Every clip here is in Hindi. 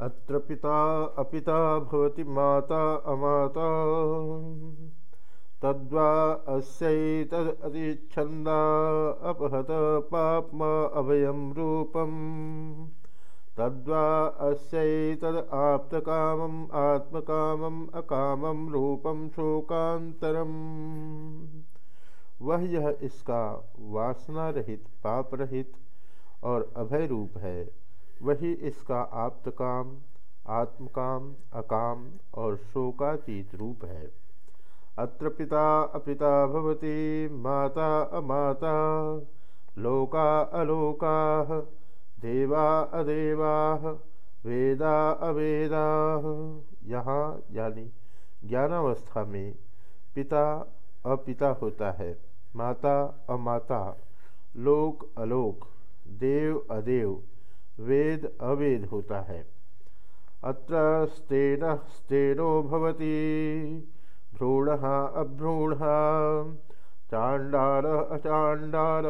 अत्र पिता, अपिता भवति माता, अमाता। तद्वा अस्यैतदतिच्छन्दा अपहत पाप्म अभयं रूपम्। तद्वा अस्यैतद आप्तकामम्, आत्मकामम् अकामं रूपं शोकान्तरम्। वह यह इसका वासना रहित पाप रहित और अभय रूप है। वही इसका आप्तकाम, आत्मकाम, अकाम और शोकातीत रूप है। अत्र पिता अपिता भवती, माता अमाता, लोका अलोका, देवा अदेवा, वेदा अवेदा। यहाँ यानी ज्ञानावस्था में पिता अपिता होता है, माता अमाता, लोक अलोक, देव अदेव वेद अवेद होता है। अत्र स्तेन, स्तेनो भवति। भ्रूण, अभ्रूण, चाण्डाल, अचाण्डाल,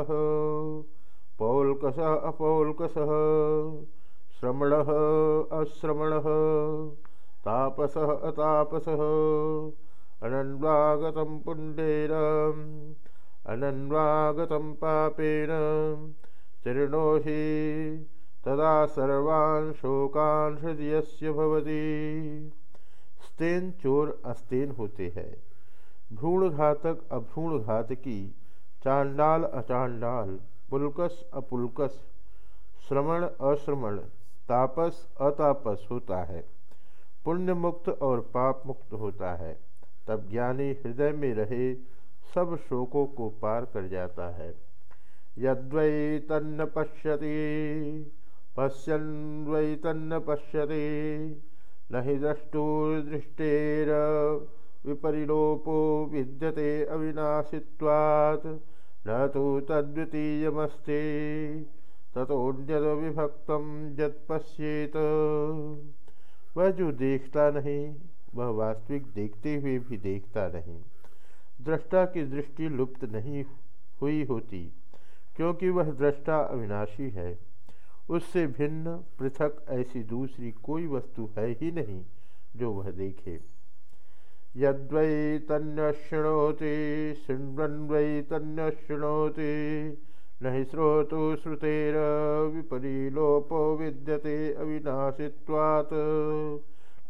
पौल्कस, अपौल्कस, श्रमण, अश्रमण, तापस, अतापस, अनन्वागत पुण्डेन, अनन्वागत पापेन, चरणो हि तदा सर्वान् शोकान् हृदय भवति। स्तेन चोर अस्तेन होते हैं। भ्रूण घातक अभ्रूण घातकी चांडाल अचांडाल, पुलकस अपुलकस, श्रमण अश्रमण, तापस अतापस होता है। पुण्य मुक्त और पाप मुक्त होता है। तब ज्ञानी हृदय में रहे सब शोकों को पार कर जाता है। यद्वै तन्न पश्यति। पश्यन् वै तन्न पश्यति न हि द्रष्टुर्दृष्टेर विपरिलोपो विद्यते अविनाशित्वात्, न तो तद्वितीयमस्ति तथोन्यदविभक्तं यत्पश्येत। वह जो देखता नहीं, वह वास्तविक देखते हुए भी देखता नहीं। दृष्टा की दृष्टि लुप्त नहीं हुई होती, क्योंकि वह दृष्टा अविनाशी है। उससे भिन्न, पृथक ऐसी दूसरी कोई वस्तु है ही नहीं जो वह देखे। यद्वै तन्न शृणोति शृण्वन्वै शृणोति न हि श्रोतु श्रुतेर विपरीलोपो विद्यते अविनाशित्वात्।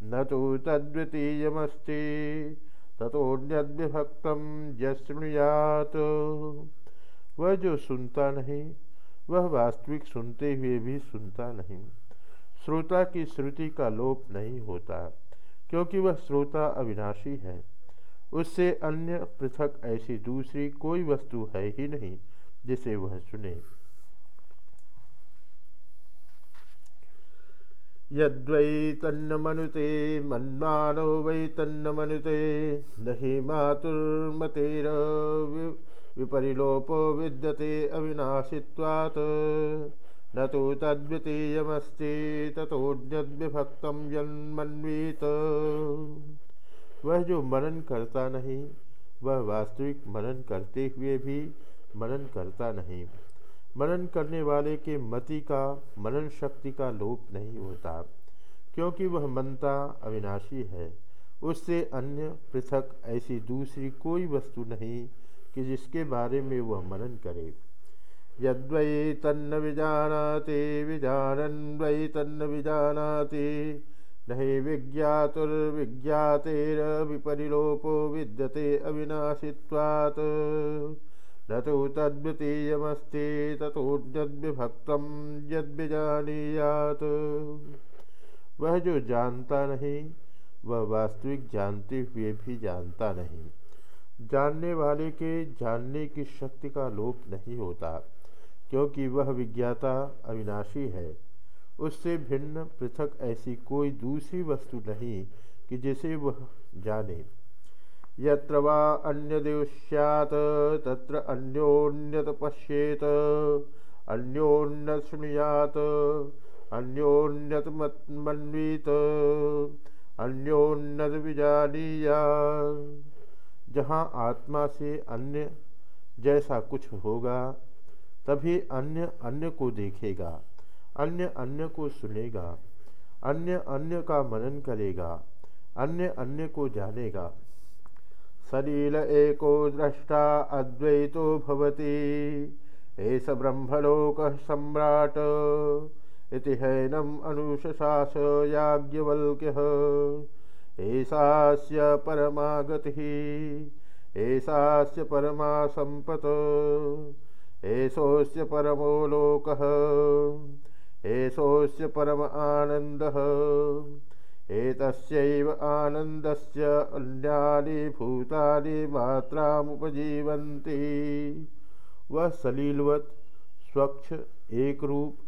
न तो तद्वितीयमस्ति तथोन्यद्विभक्तं यशृणुयात् वह जो सुनता नहीं वह वास्तविक सुनते हुए भी सुनता नहीं। श्रोता की श्रुति का लोप नहीं होता, क्योंकि वह श्रोता अविनाशी है। उससे अन्य पृथक ऐसी दूसरी कोई वस्तु है ही नहीं जिसे वह सुने। यद्वै तन्न मनुते मन्मानो वै तन्न मनुते नहि मातुर्मतेर विपरिलोपो विद्यते अविनाशित्वात्। न तो तद्वितीयमस्ति तथोन्यद्विभक्तं जन्मन्वीत वह जो मनन करता नहीं, वह वास्तविक मनन करते हुए भी मनन करता नहीं। मनन करने वाले के मति का, मनन शक्ति का लोप नहीं होता, क्योंकि वह मनता अविनाशी है। उससे अन्य पृथक ऐसी दूसरी कोई वस्तु नहीं कि जिसके बारे में वह मनन करे। यद्वै तन्न विजानाति विजानन वै तन्न विजानाति, नहीं विज्ञातुर्विज्ञातेर विपरिलोपो विद्यते अविनाशित्वात्। न तो तद्वितीयमस्ति तथोन्यद्विभक्तं यद्विजानीयात। वह जो जानता नहीं, वह वास्तविक जानते हुए भी जानता नहीं। जानने वाले के जानने की शक्ति का लोप नहीं होता, क्योंकि वह विज्ञाता अविनाशी है। उससे भिन्न पृथक ऐसी कोई दूसरी वस्तु नहीं कि जिसे वह जाने। यत्र वा अन्यदेव स्यात् तत्र अन्योन्यत पश्येत, अन्योन्यत शृणुयात अन्योन्यत मन्वीत अन्योन्नत विजानीया जहाँ आत्मा से अन्य जैसा कुछ होगा, तभी अन्य अन्य को देखेगा, अन्य अन्य को सुनेगा, अन्य अन्य का मनन करेगा, अन्य अन्य को जानेगा। सलील एको दृष्टा अद्वैतो भवति, एष ब्रह्मलोक सम्राट, इति हैनम अनुशशास याज्ञवल्क्यः एषास्य परमा गतिः एषास्य परमा सम्पत् एषोऽस्य परमो लोकः एषोऽस्य परम आनन्दः, एतस्यैव आनन्दस्य अन्यानि भूतानि मात्रामुपजीवन्ति। वह सलीलवत, स्वच्छ एक रूप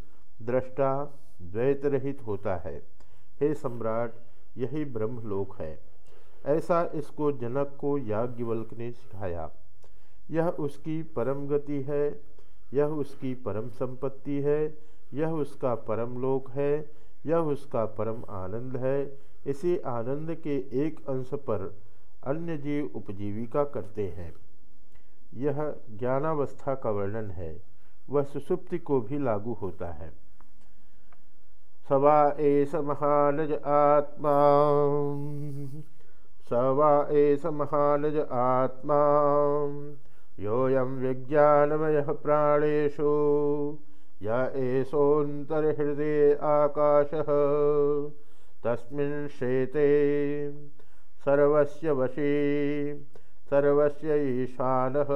दृष्टा द्वैत रहित होता है। हे सम्राट यही ब्रह्मलोक है। ऐसा इसको जनक को याज्ञवल्क ने सिखाया। यह उसकी परम गति है, यह उसकी परम संपत्ति है, यह उसका परम लोक है, यह उसका परम आनंद है। इसी आनंद के एक अंश पर अन्य जीव उपजीविका करते हैं। यह ज्ञानावस्था का वर्णन है। वह सुसुप्ति को भी लागू होता है। सवा एस महानज आत्मा। सवा एस महानज आत्मा। योऽयं विज्ञानमय प्राणेशु य एषोऽन्तर्हृदये आकाशः। तस्मिन् शेते सर्वस्य वशी, सर्वस्य ईशानः,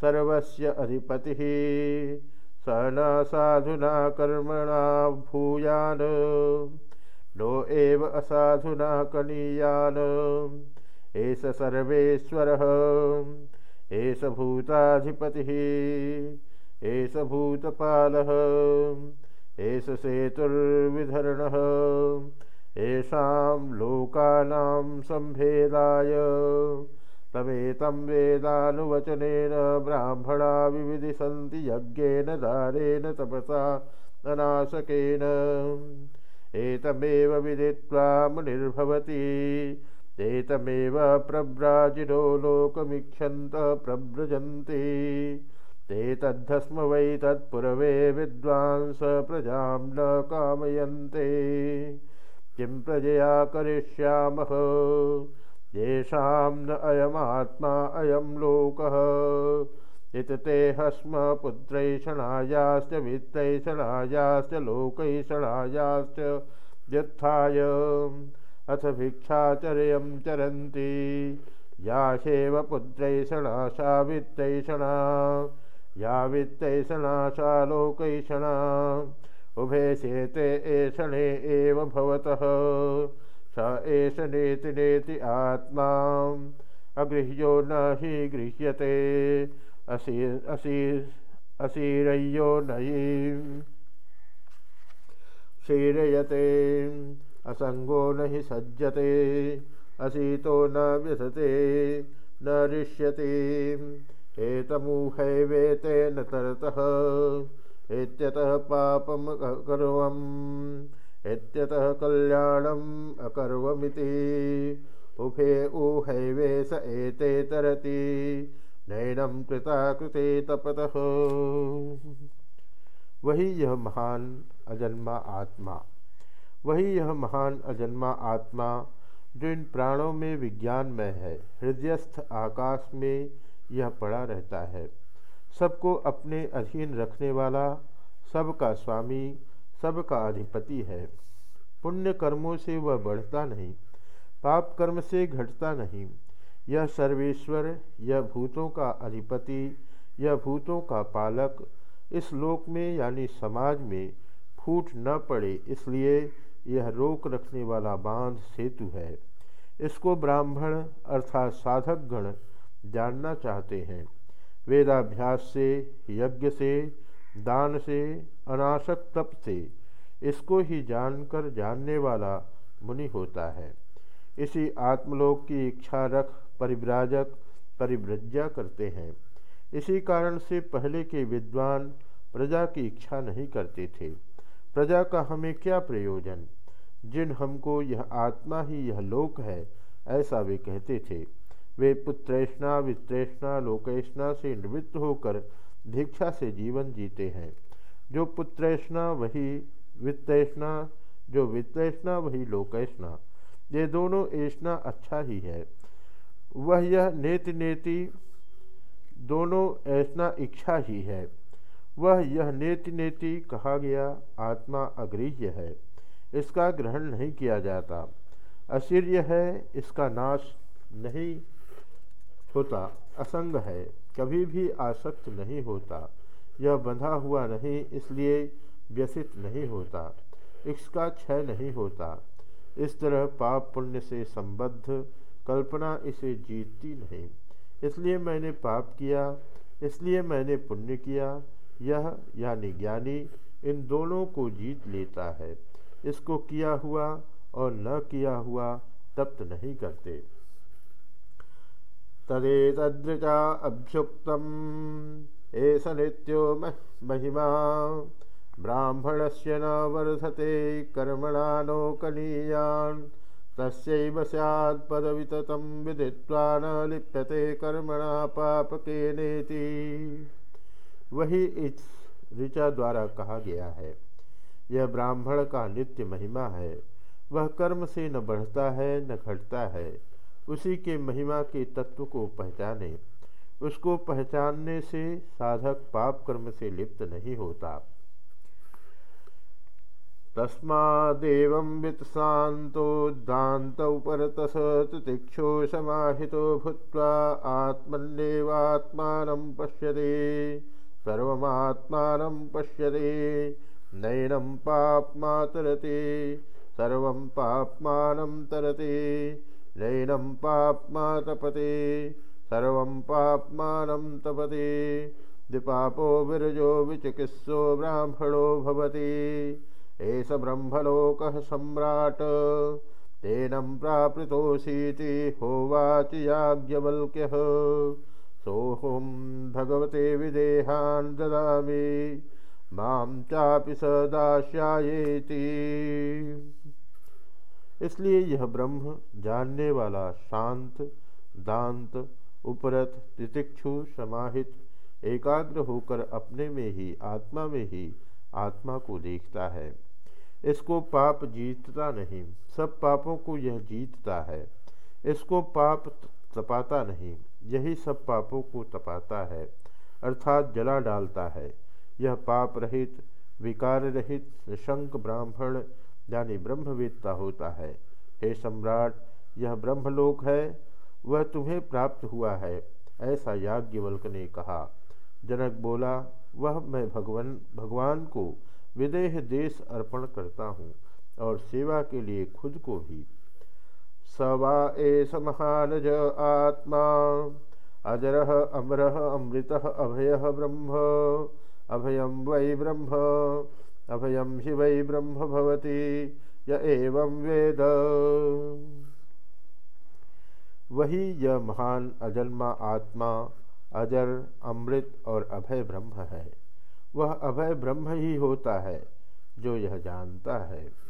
सर्वस्य अधिपतिः स न साधुना कर्मणा भूयान्। नो एव असाधुना कनीयान्। एष सर्वेश्वरः एष भूताधिपतिः एष भूतपालः एष सेतुर्विधरणः येषां लोकानां सम्भेदाय तमेतं वेदानुवचनेन ब्राह्मणा विविधिसन्ति यज्ञेन दारेण तपसा अनाशकेन। एतमेव विदित्वा मुनिर्भवति। एतमेव प्रव्राजिनो लोकमीक्षन्त प्रव्रजन्ति। ते तद्धस्म वै तत्पुरवे विद्वांस प्रजां न कामयन्ते। किं प्रजया करिष्यामः येषां न अयमात्मा अयं लोकः। इत ते हस्म पुत्रैषणायाश्च वित्तैषणायाश्च लोकैषणायाश्च व्युत्थाय अथ भिक्षाचर्यं चरन्ति। याशेव पुत्रैषणा सा वित्तैषणा या वित्तैषणा सा लोकैषणा उभे शेते एषणे एव भवतः स एष नेति नेति आत्मा अगृह्यो न हि गृह्यते। असी असी असीरय्यो नयि क्षीरयते असंगो न हि सज्जते। असीतो न व्यसते। न ऋष्यति एतमूहैवेतेन तरतः। इत्यतः पापम अकर्वम् इत्यतः कल्याणम् अकर्वमिति। उभे ऊहैवे स एते तरति। नैनम कृता कृते तपतः। वही यह महान अजन्मा आत्मा, वही यह महान अजन्मा आत्मा जो इन प्राणों में विज्ञान में है, हृदयस्थ आकाश में यह पड़ा रहता है। सबको अपने अधीन रखने वाला, सबका स्वामी सबका अधिपति है। पुण्य कर्मों से वह बढ़ता नहीं, पाप कर्म से घटता नहीं। यह सर्वेश्वर, यह भूतों का अधिपति, यह भूतों का पालक, इस लोक में यानी समाज में फूट न पड़े, इसलिए यह रोक रखने वाला बाँध सेतु है। इसको ब्राह्मण अर्थात साधक गण जानना चाहते हैं। वेदाभ्यास से, यज्ञ से दान से अनाशक तप से, इसको ही जानकर जानने वाला मुनि होता है। इसी आत्मलोक की इच्छा रख परिव्राजक परिव्रज्या करते हैं। इसी कारण से पहले के विद्वान प्रजा की इच्छा नहीं करते थे। प्रजा का हमें क्या प्रयोजन? जिन हमको यह आत्मा ही यह लोक है, ऐसा वे कहते थे। वे पुत्रेष्णा, वित्रेष्णा, लोकेष्णा से निवृत्त होकर भिक्षा से जीवन जीते हैं। जो पुत्रेष्णा, वही वित्तेष्णा, जो वित्तैष्णा, वही लोकैष्णा। ये दोनों ऐष्णा अच्छा ही है। वह यह नेति नेति दोनों ऐसा इच्छा ही है। वह यह नेति नेति कहा गया आत्मा अग्रीह्य है। इसका ग्रहण नहीं किया जाता। अशीर्य है, इसका नाश नहीं होता। असंग है। कभी भी आसक्त नहीं होता। यह बंधा हुआ नहीं, इसलिए व्यसित नहीं होता। इसका क्षय नहीं होता। इस तरह पाप पुण्य से संबद्ध कल्पना इसे जीतती नहीं। इसलिए मैंने पाप किया, इसलिए मैंने पुण्य किया। यह यानी ज्ञानी इन दोनों को जीत लेता है। इसको किया हुआ और न किया हुआ तप्त नहीं करते। तदेतदृचा अभ्युक्त एस नित्यो महिमा। ब्राह्मण से न वर्धते कर्मणा नोकनीयान् तस्व सैत्पदविततं विदित्वा न लिप्यते कर्मणा पापके नेति वही इस ऋचा द्वारा कहा गया है, यह ब्राह्मण का नित्य महिमा है। वह कर्म से न बढ़ता है, न घटता है। उसी के महिमा के तत्व को पहचाने। उसको पहचानने से साधक पाप कर्म से लिप्त नहीं होता। तस्मादेवं वित्सान्तोद्दान्तौ परतस तितिक्षो समाहितो भूत्वा आत्मन्येवात्मानं पश्यते। सर्वमात्मानं पश्यते। नैनं तरते। सर्वं पाप्मानं तरते। नैनं पाप्मा तपते सर्वं पाप्मानं तपते। द्विपापो विरजो विचिकित्सो ब्राह्मणो भवति। एष ब्रह्मलोक सम्राट। तेनम प्राप्तोषीति होवाच याज्ञवल्क्य। सोहम भगवते विदेहान ददामि। माम चापि सदाश्यायेति इसलिए यह ब्रह्म जानने वाला शांत, दांत उपरत तितिक्षु, समाहित, एकाग्र होकर अपने में ही, आत्मा में ही, आत्मा को देखता है। इसको पाप जीतता नहीं, सब पापों को यह जीतता है। इसको पाप तपाता नहीं, यही सब पापों को तपाता है, अर्थात जला डालता है। यह पाप रहित, विकार रहित, निशंक ब्राह्मण यानी ब्रह्मवेत्ता होता है। हे सम्राट, यह ब्रह्मलोक है, वह तुम्हें प्राप्त हुआ है, ऐसा याज्ञवल्क ने कहा। जनक बोला, वह मैं भगवान भगवान को विदेह देश अर्पण करता हूँ और सेवा के लिए खुद को भी। सवा एस महानज आत्मा, अजर अमर अमृत अभय ब्रह्म अभयम वै ब्रह्म अभयम हि वै ब्रह्म भवती, य एवं वेद। वही यह महान अजन्मा आत्मा, अजर, अमृत और अभय ब्रह्म है। वह अभय ब्रह्म ही होता है, जो यह जानता है।